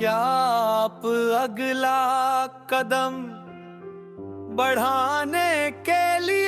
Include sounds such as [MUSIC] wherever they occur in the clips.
क्या आप अगला कदम बढ़ाने के लिए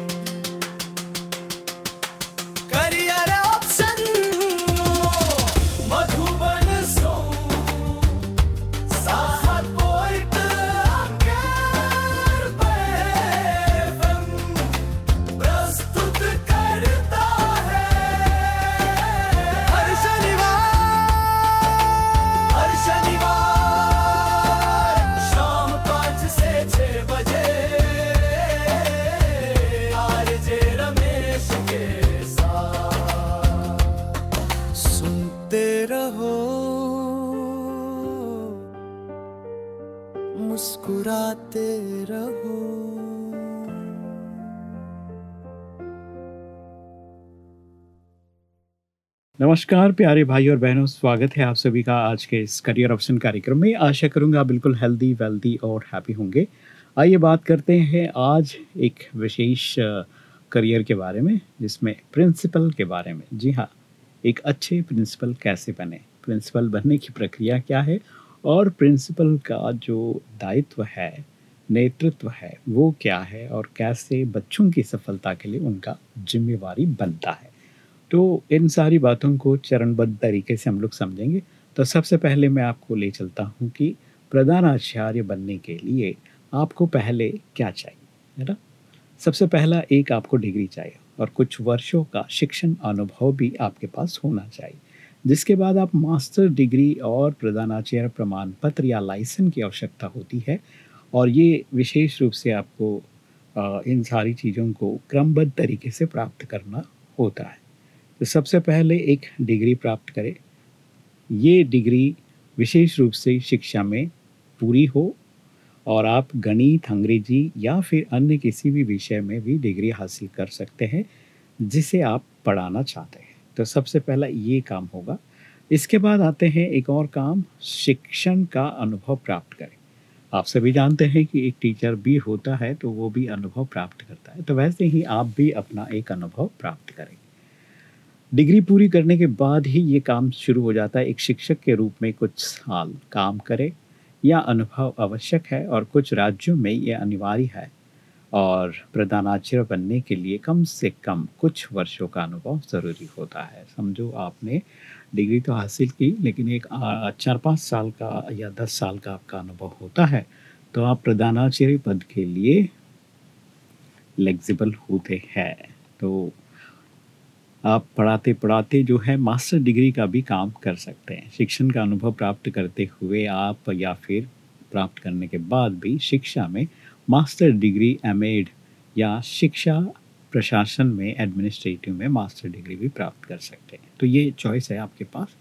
नमस्कार, प्यारे भाई और बहनों, स्वागत है आप सभी का आज के इस करियर ऑप्शन कार्यक्रम में। आशा करूँगा बिल्कुल हेल्दी वेल्दी और हैप्पी होंगे। आइए बात करते हैं आज एक विशेष करियर के बारे में, जिसमें प्रिंसिपल के बारे में। जी हाँ एक अच्छे प्रिंसिपल कैसे बने? प्रिंसिपल बनने की प्रक्रिया क्या है? और प्रिंसिपल का जो दायित्व है, नेतृत्व है, वो क्या है? और कैसे बच्चों की सफलता के लिए उनका जिम्मेवारी बनता है? तो इन सारी बातों को चरणबद्ध तरीके से हम लोग समझेंगे। तो सबसे पहले मैं आपको ले चलता हूँ कि प्रधान आचार्य बनने के लिए आपको पहले क्या चाहिए, है ना? सबसे पहला, एक आपको डिग्री चाहिए और कुछ वर्षों का शिक्षण अनुभव भी आपके पास होना चाहिए। जिसके बाद आप मास्टर डिग्री और प्रधानाचार्य प्रमाण पत्र या लाइसेंस की आवश्यकता होती है और ये विशेष रूप से आपको इन सारी चीज़ों को क्रमबद्ध तरीके से प्राप्त करना होता है। तो सबसे पहले एक डिग्री प्राप्त करें। ये डिग्री विशेष रूप से शिक्षा में पूरी हो और आप गणित, अंग्रेज़ी या फिर अन्य किसी भी विषय में भी डिग्री हासिल कर सकते हैं, जिसे आप पढ़ाना चाहते हैं। तो सबसे पहला ये काम होगा। इसके बाद आते हैं एक और काम, शिक्षण का अनुभव प्राप्त करें। आप सभी जानते हैं कि एक टीचर भी होता है तो वो भी अनुभव प्राप्त करता है। तो वैसे ही आप भी अपना एक अनुभव प्राप्त करें। डिग्री पूरी करने के बाद ही ये काम शुरू हो जाता है। एक शिक्षक के रूप में कुछ साल काम करे या अनुभव आवश्यक है और कुछ राज्यों में ये अनिवार्य है और प्रधानाचार्य बनने के लिए कम से कम कुछ वर्षों का अनुभव ज़रूरी होता है। समझो आपने डिग्री तो हासिल की, लेकिन एक चार, पाँच साल का या दस साल का आपका अनुभव होता है तो आप प्रधानाचार्य पद के लिए फ्लेक्सिबल होते हैं। तो आप पढ़ाते पढ़ाते जो है मास्टर डिग्री का भी काम कर सकते हैं। शिक्षण का अनुभव प्राप्त करते हुए आप या फिर प्राप्त करने के बाद भी शिक्षा में मास्टर डिग्री एम या शिक्षा प्रशासन में एडमिनिस्ट्रेटिव में मास्टर डिग्री भी प्राप्त कर सकते हैं। तो ये चॉइस है आपके पास।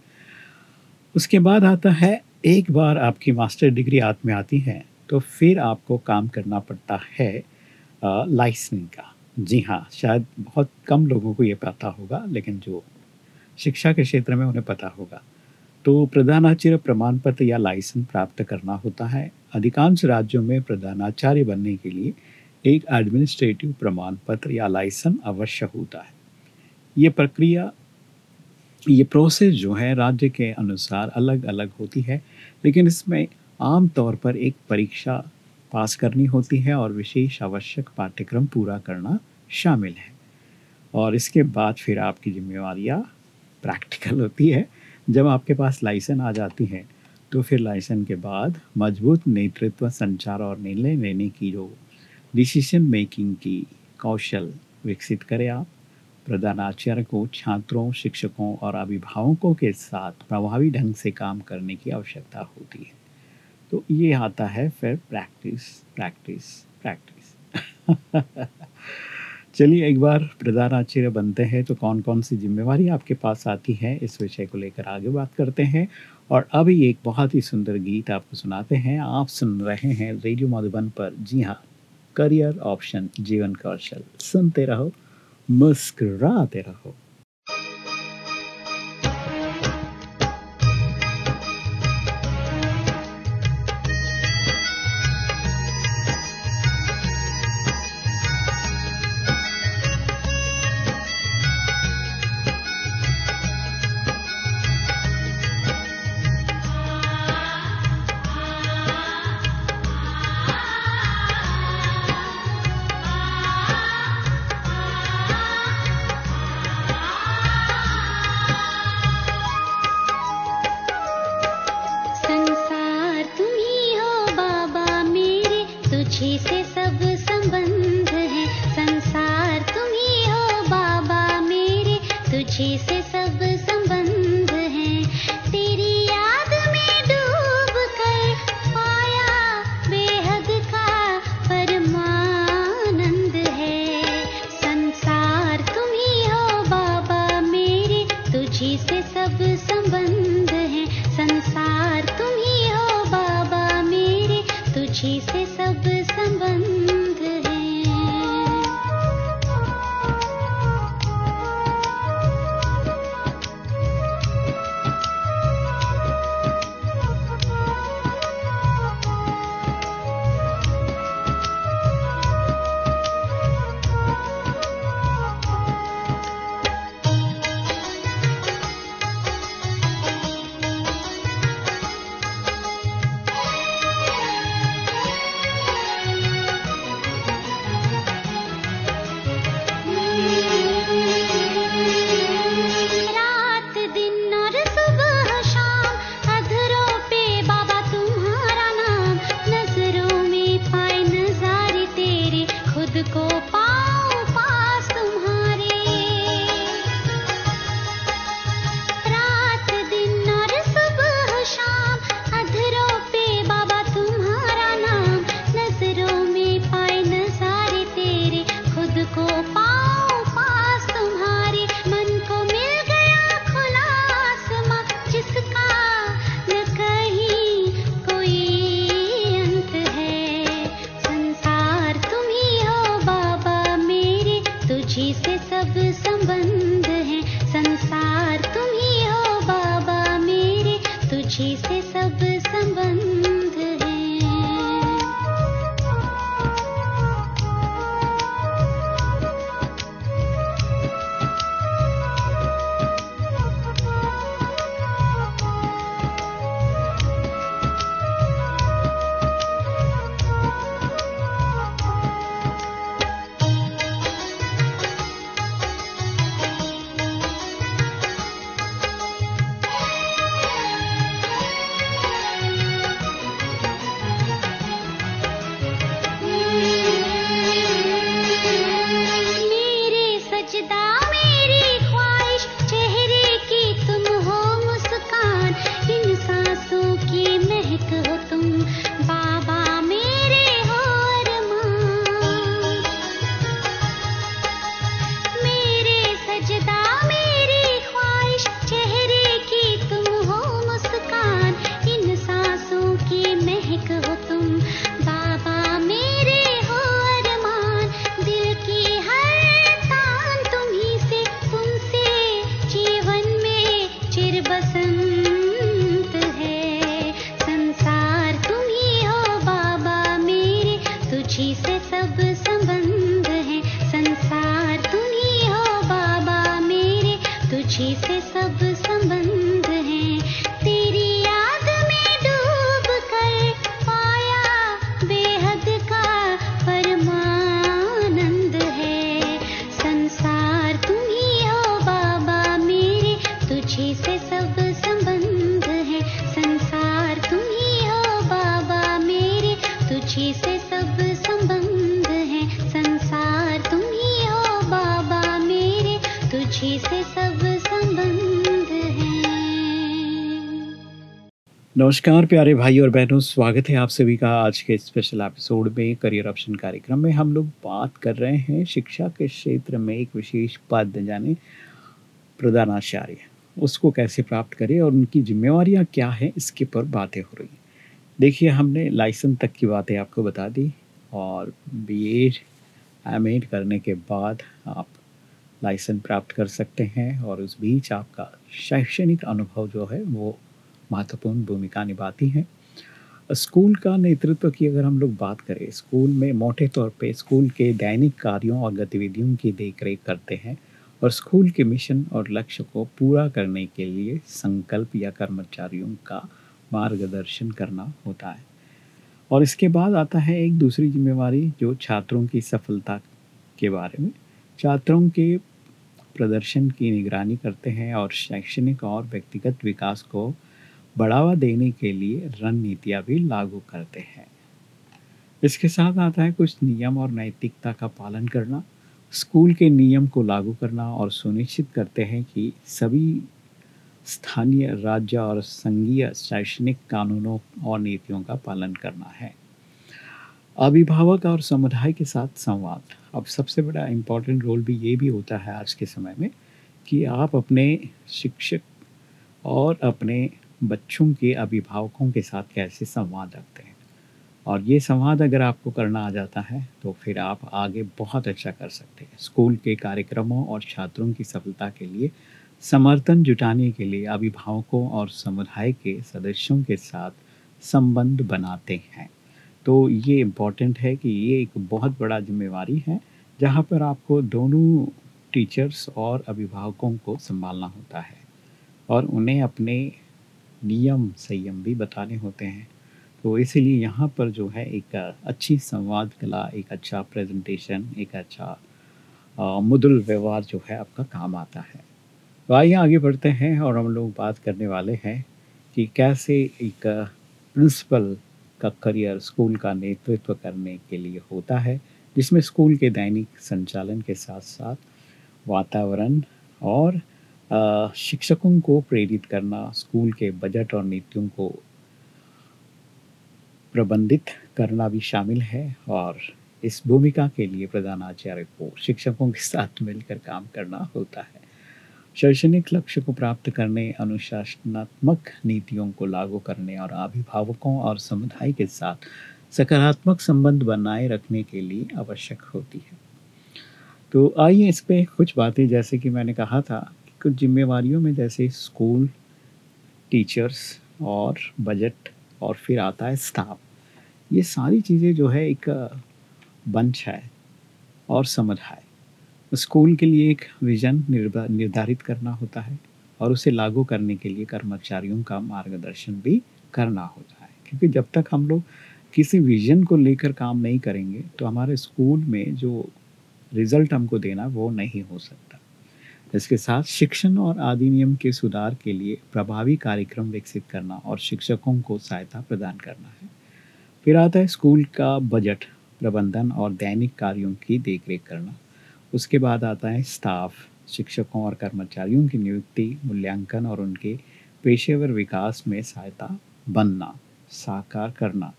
उसके बाद आता है, एक बार आपकी मास्टर डिग्री हाथ में आती है तो फिर आपको काम करना पड़ता है लाइसेंस का। जी हाँ शायद बहुत कम लोगों को ये पता होगा, लेकिन जो शिक्षा के क्षेत्र में उन्हें पता होगा। तो प्रधानाचार्य प्रमाण पत्र या लाइसेंस प्राप्त करना होता है। अधिकांश राज्यों में प्रधानाचार्य बनने के लिए एक एडमिनिस्ट्रेटिव प्रमाण पत्र या लाइसेंस अवश्य होता है। ये प्रक्रिया, ये प्रोसेस जो है राज्य के अनुसार अलग अलग होती है, लेकिन इसमें आम तौर पर एक परीक्षा पास करनी होती है और विशेष आवश्यक पाठ्यक्रम पूरा करना शामिल है। और इसके बाद फिर आपकी जिम्मेवारियाँ प्रैक्टिकल होती है। जब आपके पास लाइसेंस आ जाती है तो फिर लाइसेंस के बाद मज़बूत नेतृत्व, संचार और निर्णय लेने की जो डिसीज़न मेकिंग की कौशल विकसित करें आप। प्रधानाचार्य को छात्रों, शिक्षकों और अभिभावकों के साथ प्रभावी ढंग से काम करने की आवश्यकता होती है। तो ये आता है फिर प्रैक्टिस प्रैक्टिस प्रैक्टिस चलिए एक बार प्रधानाचार्य बनते हैं तो कौन कौन सी जिम्मेवारी आपके पास आती है इस विषय को लेकर आगे बात करते हैं। और अभी एक बहुत ही सुंदर गीत आपको सुनाते हैं। आप सुन रहे हैं रेडियो मधुबन पर। जी हाँ करियर ऑप्शन, जीवन कौशल। सुनते रहो, मुस्कुराते रहो। नमस्कार, प्यारे भाई और बहनों, स्वागत है आप सभी का आज के स्पेशल एपिसोड में करियर ऑप्शन कार्यक्रम में। हम लोग बात कर रहे हैं शिक्षा के क्षेत्र में एक विशेष पद जाने प्रधानाचार्य। उसको कैसे प्राप्त करें और उनकी जिम्मेवारियाँ क्या हैं, इसके पर बातें हो रही देखिए, हमने लाइसेंस तक की बातें आपको बता दी और बी एड एम एड करने के बाद आप लाइसेंस प्राप्त कर सकते हैं और उस बीच आपका शैक्षणिक अनुभव जो है, वो महत्वपूर्ण भूमिका निभाती हैं। स्कूल का नेतृत्व की अगर हम लोग बात करें, स्कूल में मोटे तौर पे स्कूल के दैनिक कार्यों और गतिविधियों की देखरेख करते हैं और स्कूल के मिशन और लक्ष्य को पूरा करने के लिए संकल्प या कर्मचारियों का मार्गदर्शन करना होता है। और इसके बाद आता है एक दूसरी जिम्मेवारी जो छात्रों की सफलता के बारे में। छात्रों के प्रदर्शन की निगरानी करते हैं और शैक्षणिक और व्यक्तिगत विकास को बढ़ावा देने के लिए रणनीतियाँ भी लागू करते हैं। इसके साथ आता है कुछ नियम और नैतिकता का पालन करना। स्कूल के नियम को लागू करना और सुनिश्चित करते हैं कि सभी स्थानीय, राज्य और संघीय शैक्षणिक कानूनों और नीतियों का पालन करना है। अभिभावक और समुदाय के साथ संवाद। अब सबसे बड़ा इम्पोर्टेंट रोल भी ये भी होता है आज के समय में कि आप अपने शिक्षक और अपने बच्चों के अभिभावकों के साथ कैसे संवाद रखते हैं? और ये संवाद अगर आपको करना आ जाता है तो फिर आप आगे बहुत अच्छा कर सकते हैं। स्कूल के कार्यक्रमों और छात्रों की सफलता के लिए, समर्थन जुटाने के लिए अभिभावकों और समुदाय के सदस्यों के साथ संबंध बनाते हैं। तो ये इंपॉर्टेंट है कि ये एक बहुत बड़ा जिम्मेवारी है, जहाँ पर आपको दोनों टीचर्स और अभिभावकों को संभालना होता है। और उन्हें अपने नियम संयम भी बताने होते हैं। तो इसीलिए यहाँ पर जो है एक अच्छी संवाद कला, एक अच्छा प्रेजेंटेशन एक अच्छा मुदुल व्यवहार जो है आपका काम आता है। तो आइए आगे बढ़ते हैं और हम लोग बात करने वाले हैं कि कैसे एक प्रिंसिपल का करियर स्कूल का नेतृत्व करने के लिए होता है, जिसमें स्कूल के दैनिक संचालन के साथ साथ वातावरण और शिक्षकों को प्रेरित करना, स्कूल के बजट और नीतियों को प्रबंधित करना भी शामिल है और इस भूमिका के लिए प्रधानाचार्य को शिक्षकों के साथ मिलकर काम करना होता है। शैक्षणिक लक्ष्य को प्राप्त करने, अनुशासनात्मक नीतियों को लागू करने और अभिभावकों और समुदाय के साथ सकारात्मक संबंध बनाए रखने के लिए आवश्यक होती है। तो आइए इस पर कुछ बातें, जैसे कि मैंने कहा था कुछ जिम्मेवारियों में जैसे स्कूल, टीचर्स और बजट और फिर आता है स्टाफ। ये सारी चीज़ें जो है एक बंच है और समुदाय स्कूल के लिए एक विज़न निर्धारित करना होता है और उसे लागू करने के लिए कर्मचारियों का मार्गदर्शन भी करना होता है। क्योंकि जब तक हम लोग किसी विजन को लेकर काम नहीं करेंगे तो हमारे स्कूल में जो रिज़ल्ट हमको देना वो नहीं हो सकता। इसके साथ शिक्षण और अधिनियम के सुधार के लिए प्रभावी कार्यक्रम विकसित करना और शिक्षकों को सहायता प्रदान करना है। फिर आता है स्कूल का बजट, प्रबंधन और दैनिक कार्यों की देखरेख करना। उसके बाद आता है स्टाफ, शिक्षकों और कर्मचारियों की नियुक्ति, मूल्यांकन और उनके पेशेवर विकास में सहायता बनना, साकार करना।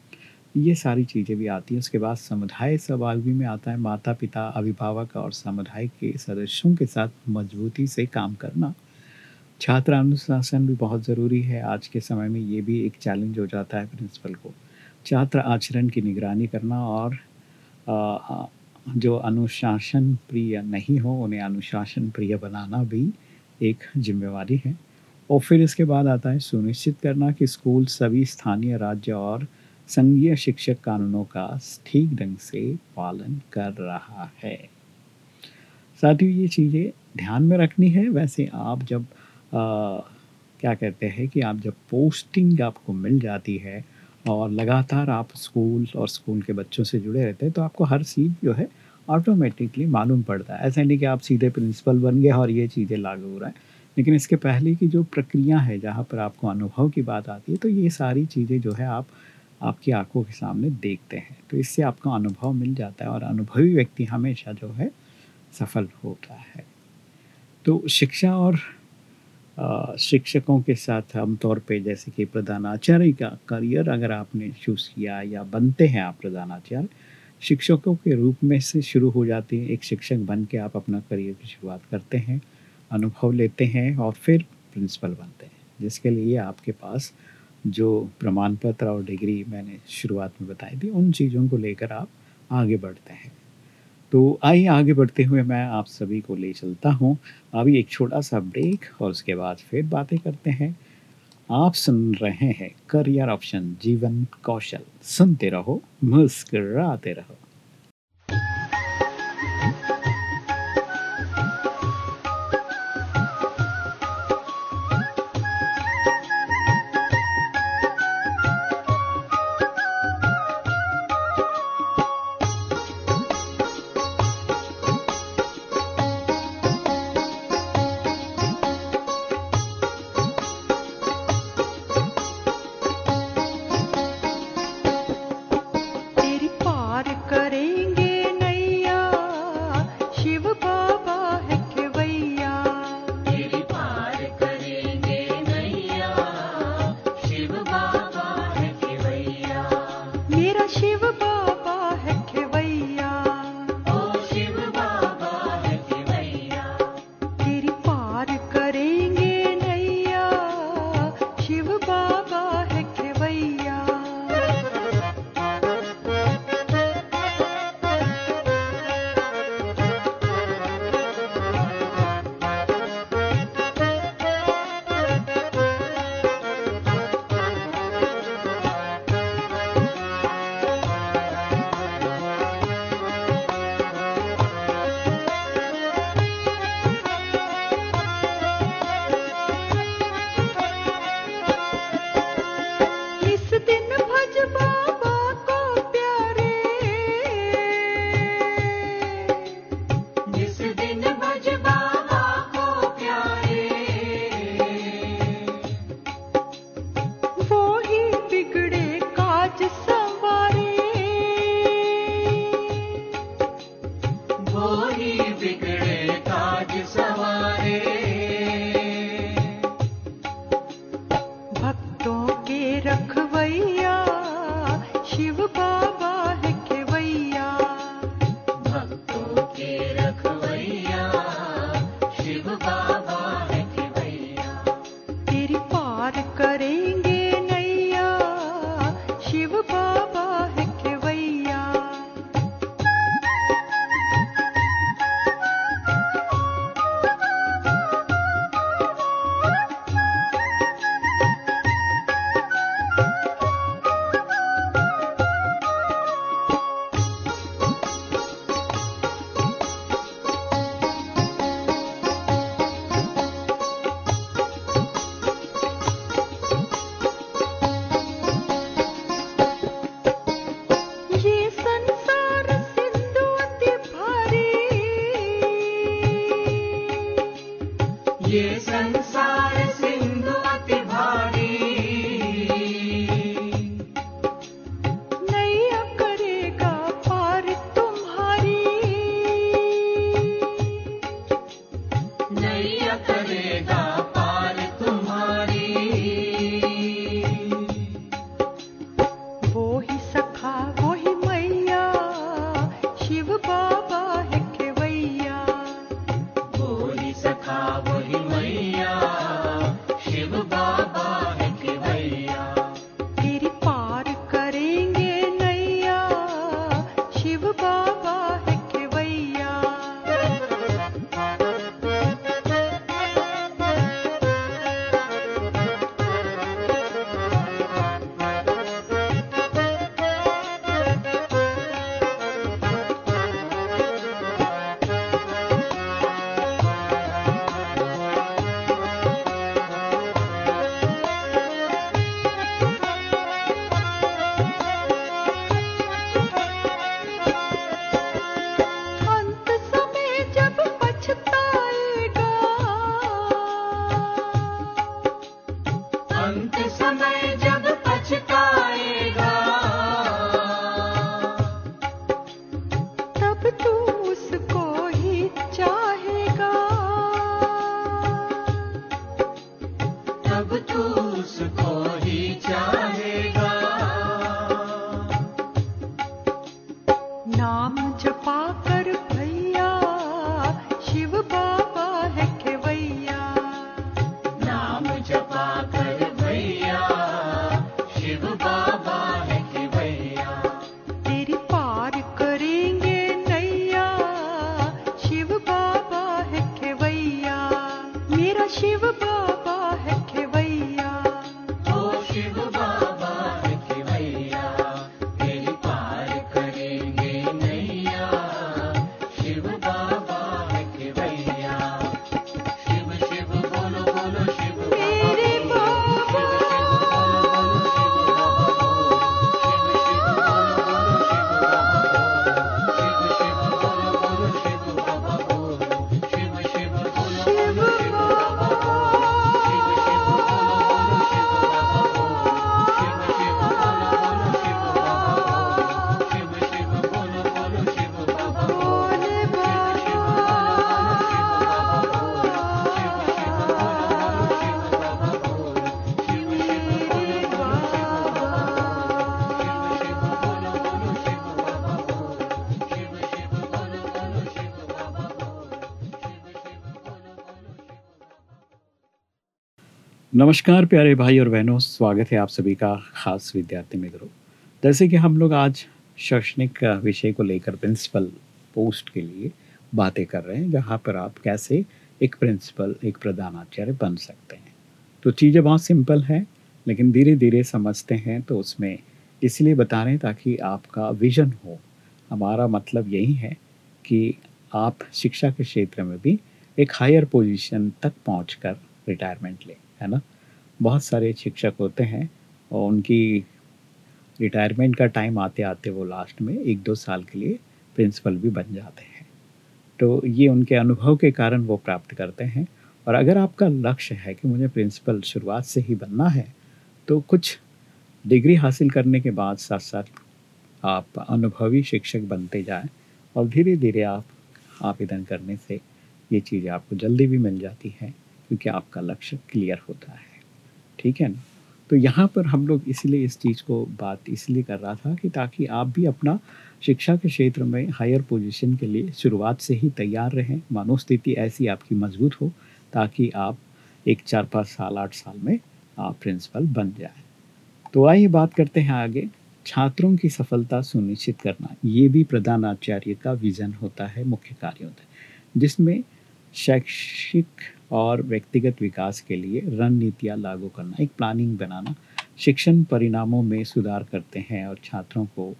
ये सारी चीज़ें भी आती हैं। उसके बाद समुदाय सहभागी में आता है। माता पिता अभिभावक और समुदाय के सदस्यों के साथ मजबूती से काम करना। छात्र अनुशासन भी बहुत ज़रूरी है। आज के समय में ये भी एक चैलेंज हो जाता है प्रिंसिपल को। छात्र आचरण की निगरानी करना और जो अनुशासन प्रिय नहीं हो, उन्हें अनुशासन प्रिय बनाना भी एक जिम्मेवारी है। और फिर इसके बाद आता है सुनिश्चित करना कि स्कूल सभी स्थानीय, राज्य और संघीय शिक्षक कानूनों का ठीक ढंग से पालन कर रहा है। साथ ही ये चीज़ें ध्यान में रखनी है। वैसे आप जब आ, क्या कहते हैं कि आप जब पोस्टिंग आपको मिल जाती है और लगातार आप स्कूल और स्कूल के बच्चों से जुड़े रहते हैं तो आपको हर सीट जो है ऑटोमेटिकली मालूम पड़ता है। ऐसा नहीं कि आप सीधे प्रिंसिपल बन गए और ये चीज़ें लागू हो रहा है। लेकिन इसके पहले की जो प्रक्रिया है जहाँ पर आपको अनुभव की बात आती है तो ये सारी चीज़ें जो है आप आपकी आँखों के सामने देखते हैं। तो इससे आपको अनुभव मिल जाता है और अनुभवी व्यक्ति हमेशा जो है सफल होता है। तो शिक्षा और शिक्षकों के साथ आमतौर पे जैसे कि प्रधानाचार्य का करियर अगर आपने चूज़ किया या बनते हैं आप प्रधानाचार्य शिक्षकों के रूप में से शुरू हो जाती है। एक शिक्षक बन के आप अपना करियर की शुरुआत करते हैं, अनुभव लेते हैं और फिर प्रिंसिपल बनते हैं, जिसके लिए आपके पास जो प्रमाण पत्र और डिग्री मैंने शुरुआत में बताई थी, उन चीज़ों को लेकर आप आगे बढ़ते हैं। तो आइए आगे बढ़ते हुए मैं आप सभी को ले चलता हूँ। अभी एक छोटा सा ब्रेक और उसके बाद फिर बातें करते हैं। आप सुन रहे हैं करियर ऑप्शन जीवन कौशल। सुनते रहो, मुस्कराते रहो। नमस्कार प्यारे भाई और बहनों, स्वागत है आप सभी का खास विद्यार्थी मित्रों। जैसे कि हम लोग आज शैक्षणिक विषय को लेकर प्रिंसिपल पोस्ट के लिए बातें कर रहे हैं, जहाँ पर आप कैसे एक प्रिंसिपल, एक प्रधानाचार्य बन सकते हैं। तो चीज़ें बहुत सिंपल हैं, लेकिन धीरे धीरे समझते हैं तो उसमें इसलिए बता रहे हैं ताकि आपका विजन हो। हमारा मतलब यही है कि आप शिक्षा के क्षेत्र में भी एक हायर पोजीशन तक पहुंचकर रिटायरमेंट लें। है ना? बहुत सारे शिक्षक होते हैं और उनकी रिटायरमेंट का टाइम आते आते वो लास्ट में एक दो साल के लिए प्रिंसिपल भी बन जाते हैं। तो ये उनके अनुभव के कारण वो प्राप्त करते हैं। और अगर आपका लक्ष्य है कि मुझे प्रिंसिपल शुरुआत से ही बनना है तो कुछ डिग्री हासिल करने के बाद साथ साथ आप अनुभवी शिक्षक बनते जाएँ और धीरे धीरे आप आवेदन करने से ये चीज़ें आपको जल्दी भी मिल जाती हैं। क्योंकि आपका लक्ष्य क्लियर होता है। ठीक है ना? तो यहाँ पर हम लोग इसलिए इस चीज़ को बात इसलिए कर रहा था कि ताकि आप भी अपना शिक्षा के क्षेत्र में हायर पोजीशन के लिए शुरुआत से ही तैयार रहें। मनोस्थिति ऐसी आपकी मज़बूत हो ताकि आप एक चार पाँच साल, आठ साल में आप प्रिंसिपल बन जाए। तो आइए बात करते हैं आगे। छात्रों की सफलता सुनिश्चित करना। ये भी प्रधानाचार्य का विजन होता है, मुख्य कार्य होता है जिसमें शैक्षिक और व्यक्तिगत विकास के लिए रणनीतियाँ लागू करना, एक प्लानिंग बनाना, शिक्षण परिणामों में सुधार करते हैं और छात्रों को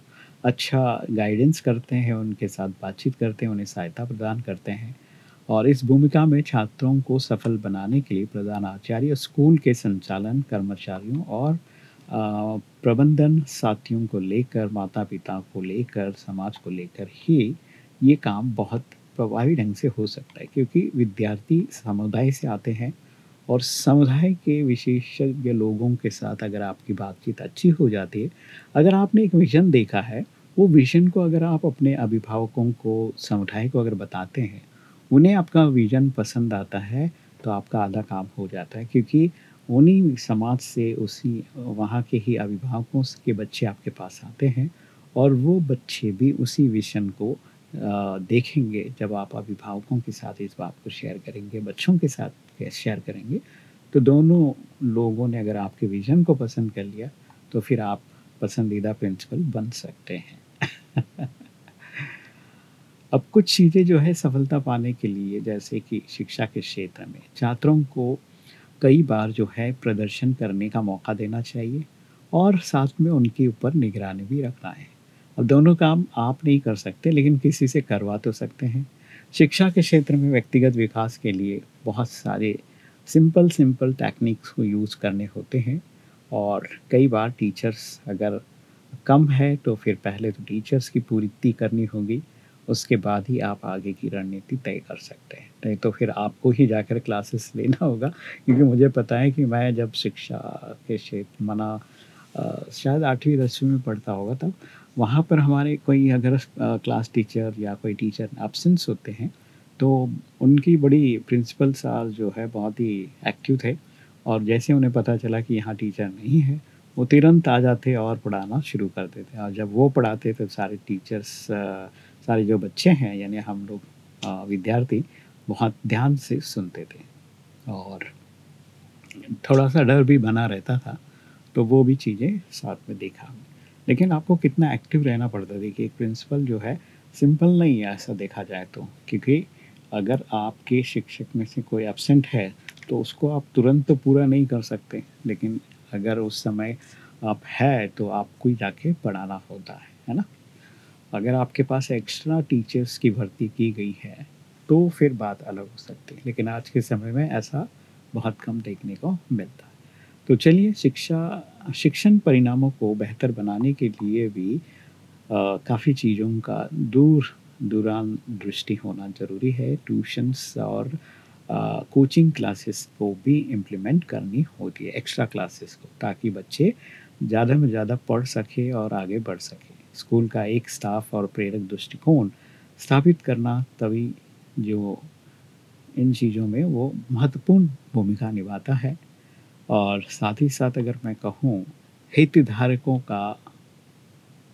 अच्छा गाइडेंस करते हैं, उनके साथ बातचीत करते हैं, उन्हें सहायता प्रदान करते हैं और इस भूमिका में छात्रों को सफल बनाने के लिए प्रधानाचार्य स्कूल के संचालन कर्मचारियों और प्रबंधन साथियों को लेकर माता पिता को लेकर, समाज को लेकर ही ये काम बहुत प्रभावी ढंग से हो सकता है, क्योंकि विद्यार्थी समुदाय से आते हैं और समुदाय के विशेषज्ञ लोगों के साथ अगर आपकी बातचीत अच्छी हो जाती है, अगर आपने एक विजन देखा है, वो विजन को अगर आप अपने अभिभावकों को, समुदाय को अगर बताते हैं, उन्हें आपका विजन पसंद आता है तो आपका आधा काम हो जाता है, क्योंकि उन्हीं समाज से, उसी, वहाँ के ही अभिभावकों के बच्चे आपके पास आते हैं और वो बच्चे भी उसी विजन को देखेंगे जब आप अभिभावकों के साथ इस बात को शेयर करेंगे, बच्चों के साथ शेयर करेंगे तो दोनों लोगों ने अगर आपके विजन को पसंद कर लिया तो फिर आप पसंदीदा प्रिंसिपल बन सकते हैं। [LAUGHS] अब कुछ चीज़ें जो है सफलता पाने के लिए, जैसे कि शिक्षा के क्षेत्र में, छात्रों को कई बार जो है प्रदर्शन करने का मौका देना चाहिए और साथ में उनके ऊपर निगरानी भी रखना है। अब दोनों काम आप नहीं कर सकते, लेकिन किसी से करवा तो सकते हैं। शिक्षा के क्षेत्र में व्यक्तिगत विकास के लिए बहुत सारे सिंपल सिंपल टेक्निक्स को यूज़ करने होते हैं और कई बार टीचर्स अगर कम है तो फिर पहले तो टीचर्स की पूर्ति करनी होगी, उसके बाद ही आप आगे की रणनीति तय कर सकते हैं। नहीं तो फिर आपको ही जाकर क्लासेस लेना होगा, क्योंकि मुझे पता है कि मैं जब शिक्षा के क्षेत्र, मना शायद आठवीं, दसवीं में पढ़ता होगा तब वहाँ पर हमारे कोई अगर क्लास टीचर या कोई टीचर एबसेंस होते हैं तो उनकी बड़ी प्रिंसिपल साहब जो है बहुत ही एक्टिव थे और जैसे उन्हें पता चला कि यहाँ टीचर नहीं है, वो तुरंत आ जाते और पढ़ाना शुरू कर देते और जब वो पढ़ाते तो सारे टीचर्स सारे जो बच्चे हैं, यानी हम लोग विद्यार्थी बहुत ध्यान से सुनते थे और थोड़ा सा डर भी बना रहता था तो वो भी चीज़ें साथ में देखा लेकिन आपको कितना एक्टिव रहना पड़ता है? एक प्रिंसिपल जो है सिंपल नहीं है, ऐसा देखा जाए तो। क्योंकि अगर आपके शिक्षक में से कोई एबसेंट है तो उसको आप तुरंत तो पूरा नहीं कर सकते। लेकिन अगर उस समय आप है तो आपको ही जाके पढ़ाना होता है है ना? अगर आपके पास एक्स्ट्रा टीचर्स की भर्ती की गई है तो फिर बात अलग हो सकती है। लेकिन आज के समय में ऐसा बहुत कम देखने को मिलता है। तो चलिए शिक्षा, शिक्षण परिणामों को बेहतर बनाने के लिए भी काफ़ी चीज़ों का दूर दूरान दृष्टि होना ज़रूरी है। ट्यूशन्स और कोचिंग क्लासेस को भी इम्प्लीमेंट करनी होती है एक्स्ट्रा क्लासेस को, ताकि बच्चे ज़्यादा में ज़्यादा पढ़ सके और आगे बढ़ सके। स्कूल का एक स्टाफ और प्रेरक दृष्टिकोण स्थापित करना तभी जो इन चीज़ों में वो महत्वपूर्ण भूमिका निभाता है। और साथ ही साथ अगर मैं कहूँ, हितधारकों का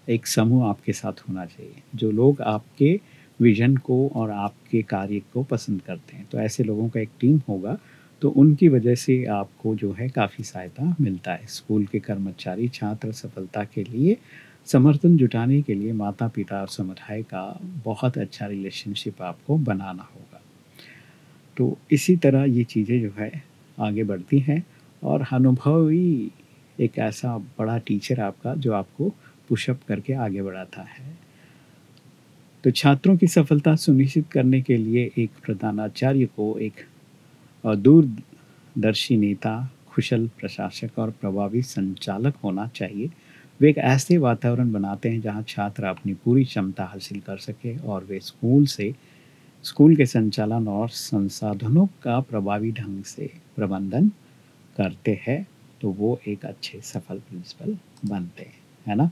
एक समूह आपके साथ होना चाहिए, जो लोग आपके विजन को और आपके कार्य को पसंद करते हैं। तो ऐसे लोगों का एक टीम होगा तो उनकी वजह से आपको जो है काफ़ी सहायता मिलता है। स्कूल के कर्मचारी, छात्र सफलता के लिए, समर्थन जुटाने के लिए माता पिता और समुदाय का बहुत अच्छा रिलेशनशिप आपको बनाना होगा। तो इसी तरह ये चीज़ें जो है आगे बढ़ती हैं। और अनुभवी एक ऐसा बड़ा टीचर आपका जो आपको पुशअप करके आगे बढ़ाता है। तो छात्रों की सफलता सुनिश्चित करने के लिए एक प्रधानाचार्य को एक दूरदर्शी नेता, कुशल प्रशासक और प्रभावी संचालक होना चाहिए। वे एक ऐसे वातावरण बनाते हैं जहाँ छात्र अपनी पूरी क्षमता हासिल कर सके और वे स्कूल से, स्कूल के संचालन और संसाधनों का प्रभावी ढंग से प्रबंधन करते हैं तो वो एक अच्छे सफल प्रिंसिपल बनते हैं, है ना?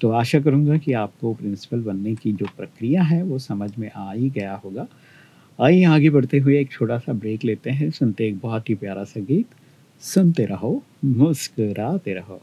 तो आशा करूँगा कि आपको प्रिंसिपल बनने की जो प्रक्रिया है, वो समझ में आ ही गया होगा। आइए आगे बढ़ते हुए एक छोटा सा ब्रेक लेते हैं, सुनते एक बहुत ही प्यारा सा गीत, सुनते रहो, मुस्कुराते रहो।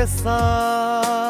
रमेश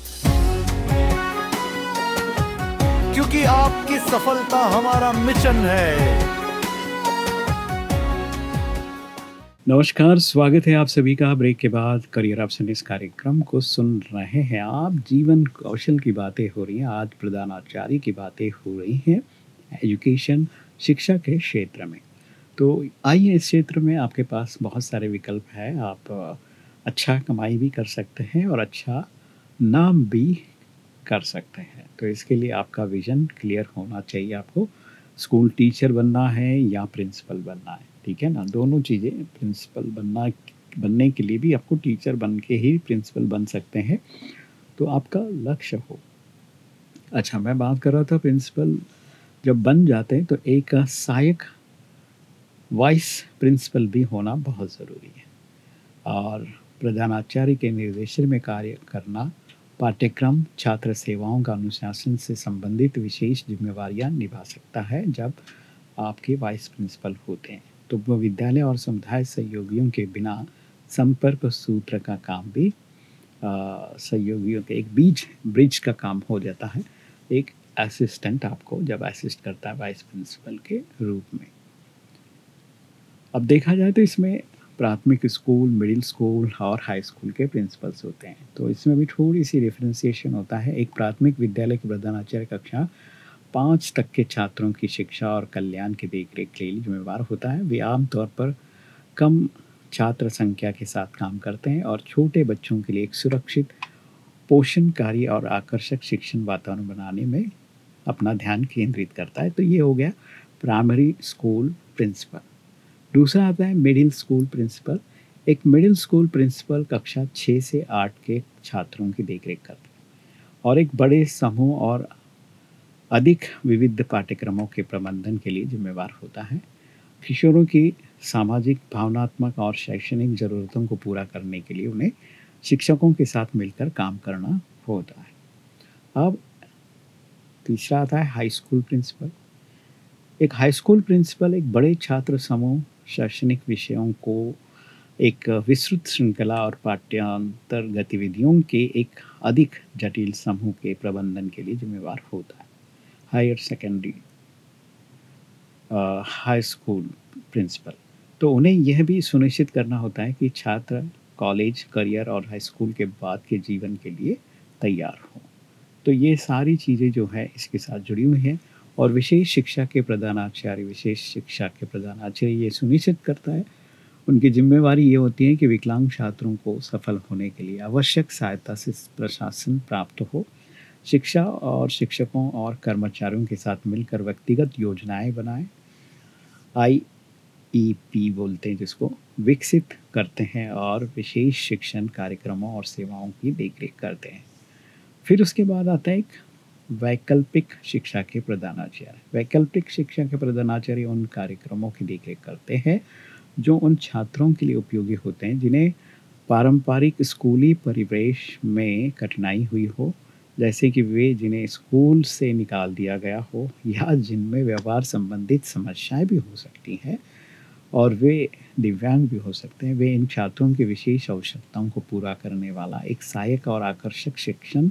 क्योंकि आपकी सफलता हमारा मिशन है। नमस्कार, स्वागत है आप सभी का ब्रेक के बाद। करियर ऑप्शन इस कार्यक्रम को सुन रहे हैं आप। जीवन कौशल की बातें हो रही हैं, आज प्रधानाचार्य की बातें हो रही हैं, एजुकेशन, शिक्षा के क्षेत्र में। तो आइए इस क्षेत्र में आपके पास बहुत सारे विकल्प है, आप अच्छा कमाई भी कर सकते हैं और अच्छा नाम भी कर सकते हैं। तो इसके लिए आपका विजन क्लियर होना चाहिए आपको। स्कूल टीचर बनना है या प्रिंसिपल बनना है, ठीक है ना? दोनों चीज़ें प्रिंसिपल बनना, बनने के लिए भी आपको टीचर बन के ही प्रिंसिपल बन सकते हैं। तो आपका लक्ष्य हो। अच्छा मैं बात कर रहा था प्रिंसिपल जब बन जाते हैं तो एक सहायक वाइस प्रिंसिपल भी होना बहुत ज़रूरी है। और प्रधानाचार्य के निर्देशन में कार्य करना पाठ्यक्रम छात्र सेवाओं का अनुशासन से संबंधित विशेष जिम्मेवारियाँ निभा सकता है जब आपके वाइस प्रिंसिपल होते हैं। तो वो विद्यालय और समुदाय सहयोगियों के बिना संपर्क सूत्र का काम भी सहयोगियों के एक बीज, ब्रिज का काम हो जाता है। एक असिस्टेंट आपको जब असिस्ट करता है वाइस प्रिंसिपल के रूप में। अब देखा जाए तो इसमें प्राथमिक स्कूल, मिडिल स्कूल और हाई स्कूल के प्रिंसिपल्स होते हैं। तो इसमें भी थोड़ी सी डिफ्रेंसिएशन होता है। एक प्राथमिक विद्यालय के प्रधानाचार्य कक्षा पाँच तक के छात्रों की शिक्षा और कल्याण की देखरेख के लिए जिम्मेवार होता है। वे आमतौर पर कम छात्र संख्या के साथ काम करते हैं और छोटे बच्चों के लिए एक सुरक्षित, पोषणकारी और आकर्षक शिक्षण वातावरण बनाने में अपना ध्यान केंद्रित करता है। तो ये हो गया प्राइमरी स्कूल प्रिंसिपल दूसरा आता है मिडिल स्कूल प्रिंसिपल एक मिडिल स्कूल प्रिंसिपल कक्षा छः से आठ के छात्रों की देखरेख करता है। और एक बड़े समूह और अधिक विविध पाठ्यक्रमों के प्रबंधन के लिए जिम्मेवार होता है। किशोरों की सामाजिक, भावनात्मक और शैक्षणिक ज़रूरतों को पूरा करने के लिए उन्हें शिक्षकों के साथ मिलकर काम करना होता है। अब तीसरा आता है हाई स्कूल प्रिंसिपल एक हाई स्कूल प्रिंसिपल एक बड़े छात्र समूह शैक्षणिक विषयों को एक विस्तृत श्रृंखला और पाठ्यांतर गतिविधियों के एक अधिक जटिल समूह के प्रबंधन के लिए जिम्मेवार होता है। Higher secondary high school principal. तो उन्हें यह भी सुनिश्चित करना होता है कि छात्र कॉलेज, करियर और हाई स्कूल के बाद के जीवन के लिए तैयार हो। तो ये सारी चीज़ें जो है इसके साथ जुड़ी हुई हैं। और विशेष शिक्षा के प्रधानाचार्य, विशेष शिक्षा के प्रधानाचार्य ये सुनिश्चित करता है। उनकी जिम्मेवारी ये होती है कि विकलांग छात्रों को सफल होने के लिए आवश्यक सहायता से प्रशासन प्राप्त हो। शिक्षा और शिक्षकों और कर्मचारियों के साथ मिलकर व्यक्तिगत योजनाएँ बनाएँ। आई ई पी बोलते हैं जिसको, विकसित करते हैं और विशेष शिक्षण कार्यक्रमों और सेवाओं की देखरेख करते हैं। फिर उसके बाद आता है एक वैकल्पिक शिक्षा के प्रधानाचार्य। वैकल्पिक शिक्षा के प्रधानाचार्य उन कार्यक्रमों की देखरेख करते हैं, जो उन छात्रों के लिए उपयोगी होते हैं, जिन्हें पारंपरिक स्कूली परिवेश में कठिनाई हुई हो, जैसे कि वे जिन्हें स्कूल से निकाल दिया गया हो, या जिनमें व्यवहार संबंधित समस्याएँ भी हो सकती हैं, और वे दिव्यांग भी हो सकते हैं। वे इन छात्रों की विशेष आवश्यकताओं को पूरा करने वाला एक सहायक और आकर्षक शिक्षण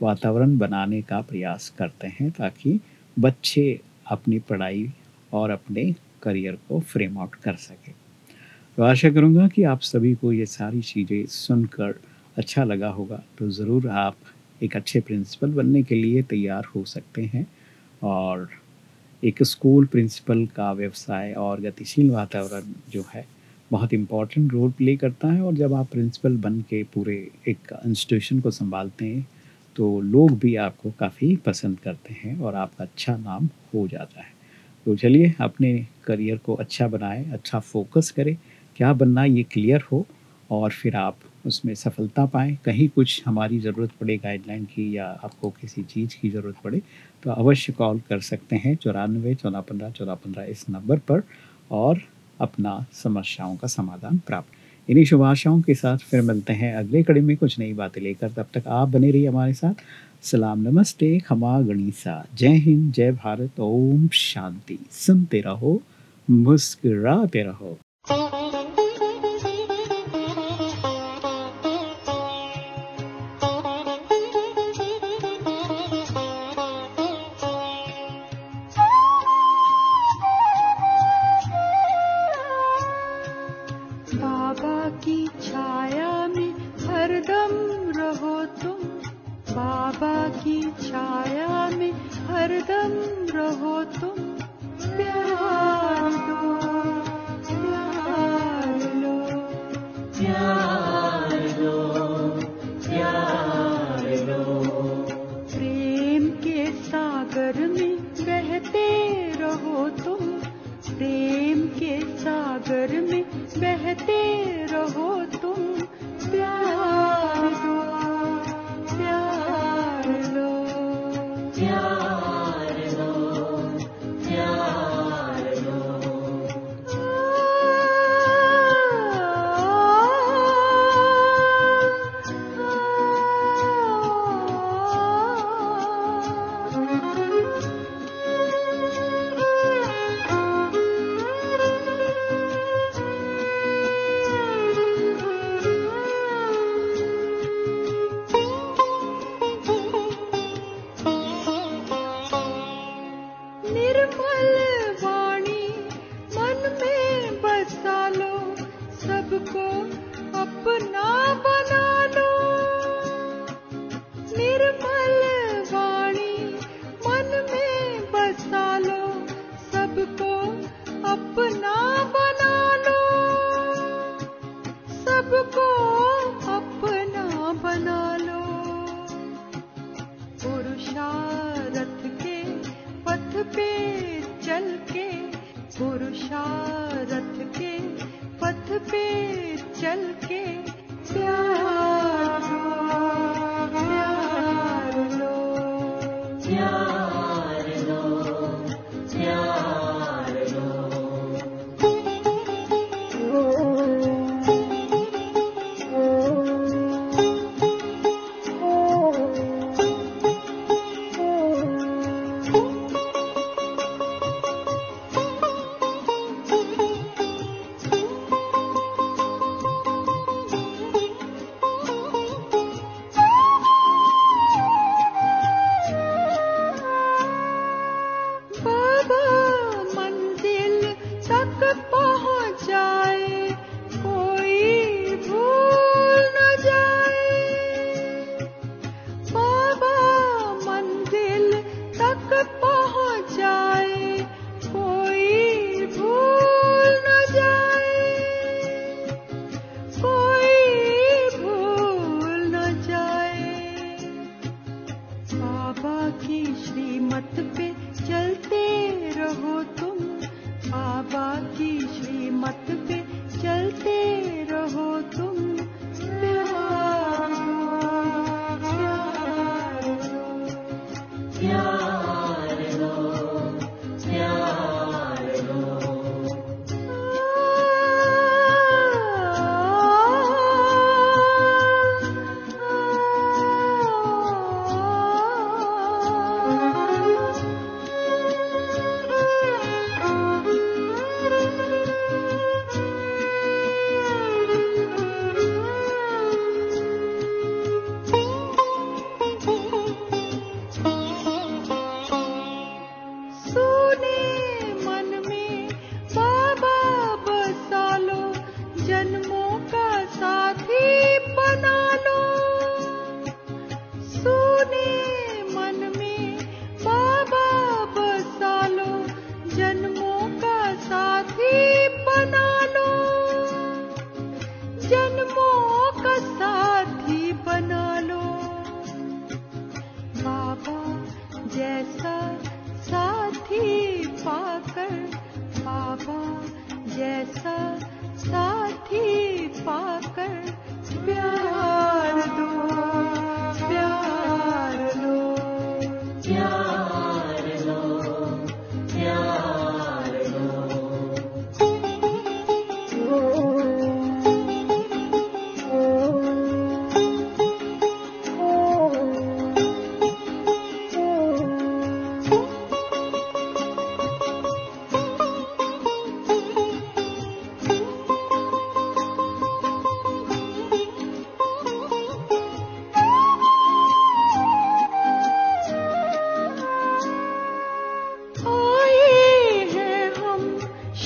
वातावरण बनाने का प्रयास करते हैं ताकि बच्चे अपनी पढ़ाई और अपने करियर को फ्रेम आउट कर सकें। तो आशा करूँगा कि आप सभी को ये सारी चीज़ें सुनकर अच्छा लगा होगा। तो ज़रूर आप एक अच्छे प्रिंसिपल बनने के लिए तैयार हो सकते हैं और एक स्कूल प्रिंसिपल का व्यवसाय और गतिशील वातावरण जो है बहुत इंपॉर्टेंट रोल प्ले करता है और जब आप प्रिंसिपल बन के पूरे एक इंस्टीट्यूशन को संभालते हैं तो लोग भी आपको काफ़ी पसंद करते हैं और आपका अच्छा नाम हो जाता है। तो चलिए, अपने करियर को अच्छा बनाएँ अच्छा फोकस करें। क्या बनना ये क्लियर हो? और फिर आप उसमें सफलता पाएँ। कहीं कुछ हमारी ज़रूरत पड़े गाइडलाइन की या आपको किसी चीज़ की ज़रूरत पड़े तो अवश्य कॉल कर सकते हैं चौरानवे चौदह पंद्रह चौदह पंद्रह इस नंबर पर और अपना समस्याओं का समाधान प्राप्त इन्हीं शुभ आशाओं के साथ फिर मिलते हैं अगले कड़ी में कुछ नई बातें लेकर। तब तक आप बने रहिए हमारे साथ। सलाम, नमस्ते, खमा गणिसा। जय हिंद, जय भारत। ओम शांति। सुनते रहो, मुस्कुराते रहो।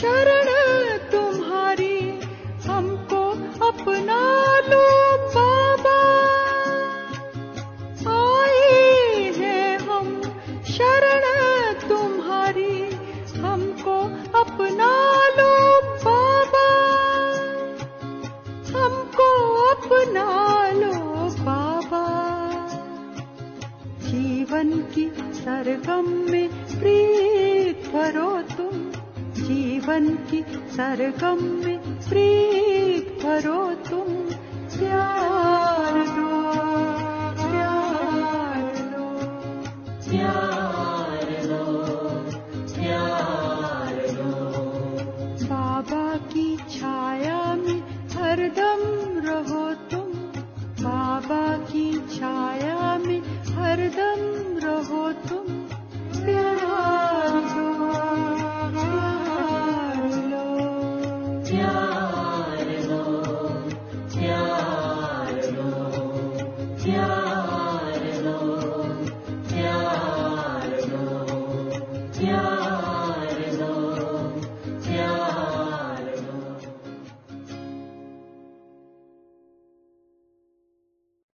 Shut up.